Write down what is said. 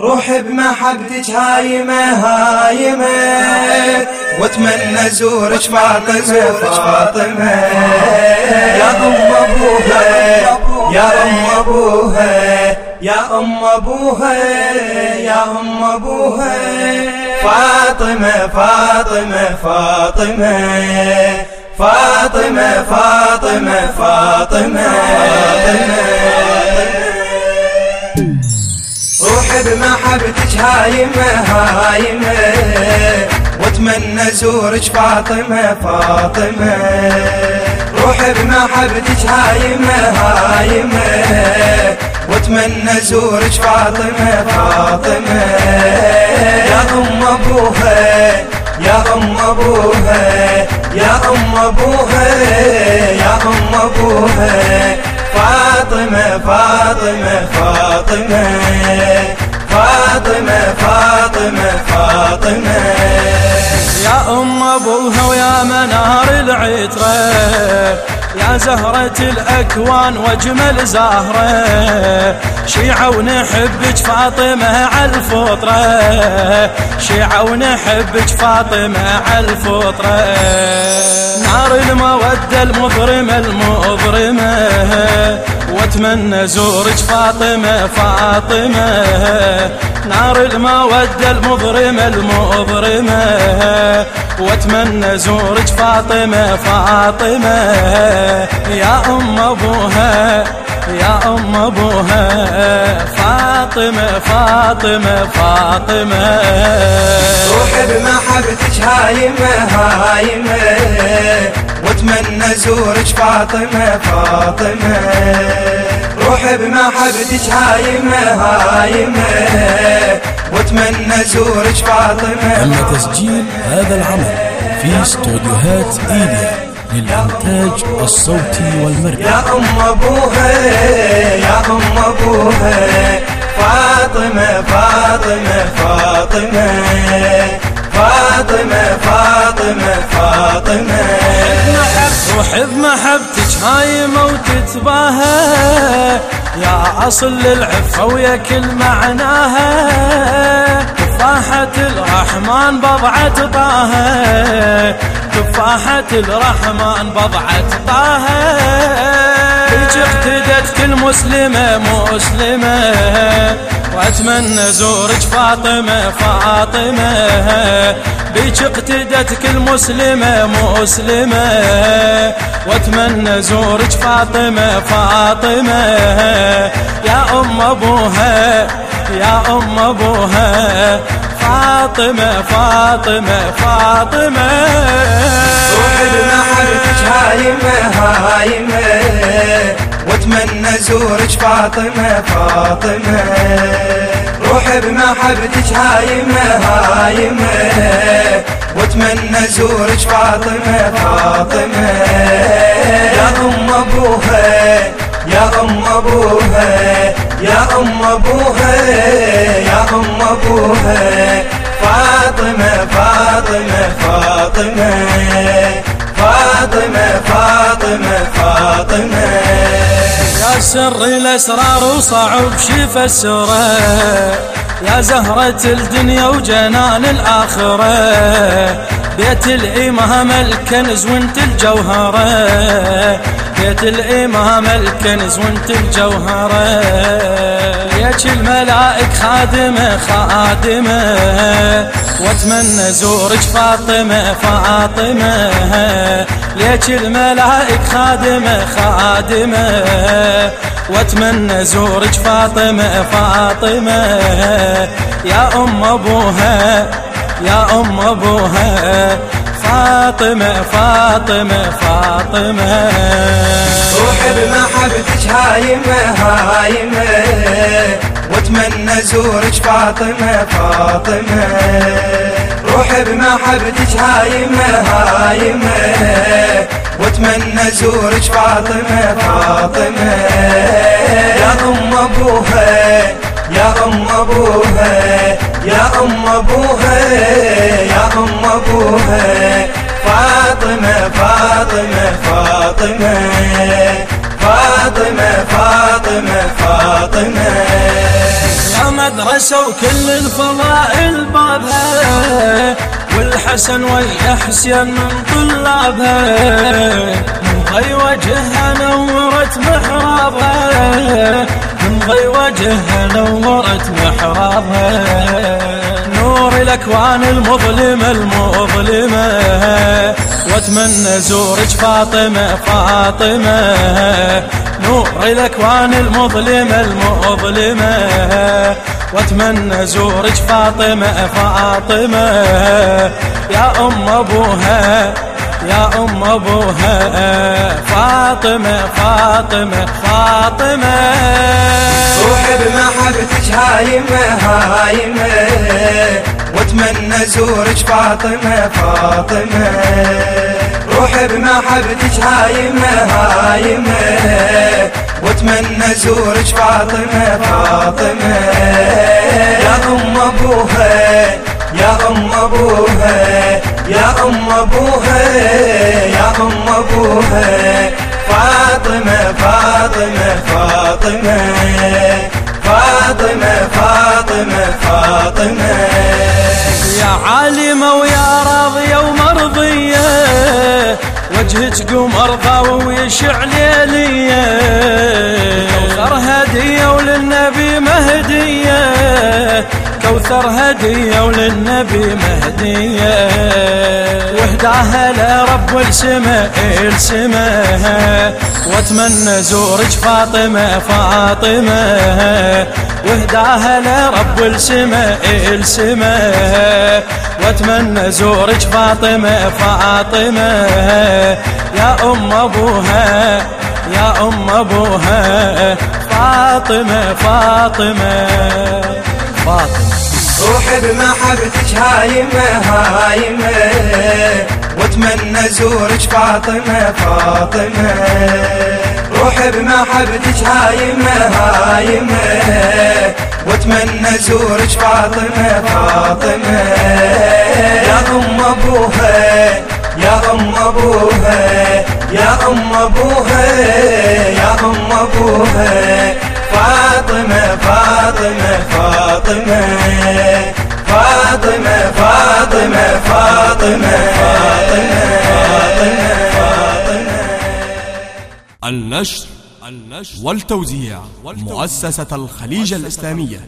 روحي بمحبتك هايمة هايمة. واتمنى زورك فاطمة فاطمة. يا أم أبوها يا أم أبوها يا أم أبوها يا أم أبوها. فاطمة فاطمة فاطمة فاطمة. فاطمة فاطمة, فاطمة. روحي بمحبتك هايمة هايمة. وأتمنى زورك فاطمة فاطمة. روحي بمحبتك هايمة هايمة. وأتمنى زورك فاطمة فاطمة. يا أم أبوها يا أم أبوها يا أم أبوها يا أم أبوها. فاطمة فاطمة. فاطمة فاطمة فاطمة فاطمة. يا أم أبوها ويا منار العطرة يا زهرة الأكوان وأجمل زهرة. شيعة ونحبك فاطمة على الفطرة. شيعة ونحبك فاطمة على الفطرة. نار المودة المضرمة المضرمة واتمنى زورك فاطمة فاطمة. نار المودة المضرمة المضرمة واتمنى زورك فاطمة فاطمة. يا أم أبوها يا أم أبوها. فاطمة فاطمة فاطمة. روحي بمحبتك هايمة هايمة. واتمنى زورك فاطمة فاطمة. روحي بمحبتك هايمة هايمة. واتمنى زورك فاطمة. تم تسجيل هذا العمل في استوديوهات إيليا للإنتاج الصوتي والمرئي. يا أم أبوها يا أم أبوها. فاطمة فاطمة فاطمة. فاطمة فاطمة فاطمة. روح بمحبتك هايمة وتتباهى يا أصل للعفة ويا كل معناها. تفاحة الرحمن بضعة طه. تفاحة الرحمن بضعة طه. بيج اقتدت كل مسلمة مسلمة وأتمنى زورك فاطمة فاطمة. بيج اقتدت كل مسلمة مسلمة وأتمنى زورك فاطمة فاطمة. يا أم أبوها يا أم أبوها. فاطمة فاطمة فاطمة. روحي بمحبتك هايمة هايمة. واتمنى زورك فاطمة فاطمة. روحي بمحبتك هايمة هايمة. واتمنى زورك فاطمة فاطمة. يا أم أبوها يا أم أبوها يا أم أبوها يا أم أبوها. فاطمة فاطمة فاطمة. فاطمة فاطمة فاطمة. سر الأسرار وصعب شف السرة. يا زهرة الدنيا وجنان الآخرة. بيت الإمام الكنز وانت الجوهرة. بيت الإمام الكنز وانت الجوهرة. ياك الملائك خادمة خادمة. واتمنى زورك فاطمة فاطمة. ليك الملائك خادمة خادمة. واتمنى زورك فاطمة فاطمة. يا أم أبوها يا أم أبوها. فاطمة فاطمة فاطمة. روحي بمحبتك هايمة هايمة. واتمنى زورك فاطمة فاطمة. روحي بمحبتك هايمة هايمة. واتمنى زورك فاطمة فاطمة. يا أم أبوها يا أم أبوها يا أم أبوها يا أم أبوها. فاطمة فاطمة فاطمة. فاطمة يا مدرسة وكل الفضائل بابها والحسن ويا من طلابها. من غي وجهها نورت محرابها. من غي وجهها نورت محرابها. الأكوان المظلمة المظلمة. وأتمنى زورك فاطمة فاطمة. نور الأكوان المظلمة المظلمة. وأتمنى زورك فاطمة فاطمة. يا أم أبوها يا أم أبوها. فاطمة فاطمة فاطمة. روحي بمحبتك هايمة هايمة. واتمنى زورك فاطمة فاطمة. روحي بمحبتك هايمة هايمة. وأتمنى زورك فاطمة فاطمة. يا أم أبوها يا أم أبوها يا أم أبوها يا أم أبوها. فاطمة فاطمة فاطمة. فاطمة فاطمة فاطمة. يا عالمة ويا راضية ومرضية وجهك قمر ضوء ويشع ليلية. كوثر هدية وللنبي مهدية كوثر هدية وللنبي مهدية. وهداها لرب السماء السماء. واتمنى زورك فاطمة فاطمة. وهداها لرب السماء السماء. واتمنى زورك فاطمة فاطمة. يا أم أبوها يا أم أبوها. فاطمة فاطمة. فاطمة. روحي بمحبتك هايمة هايمة. واتمنى زورك فاطمة فاطمة. روحي بمحبتك هايمة هايمة. واتمنى زورك فاطمة فاطمة. يا أم أبوها يا أم أبوها يا أم أبوها يا أم أبوها. فاطمة فاطمة فاطمة فاطمة. فاطمة فاطمة فاطمة. النشر والتوزيع مؤسسة الخليج الإسلامية.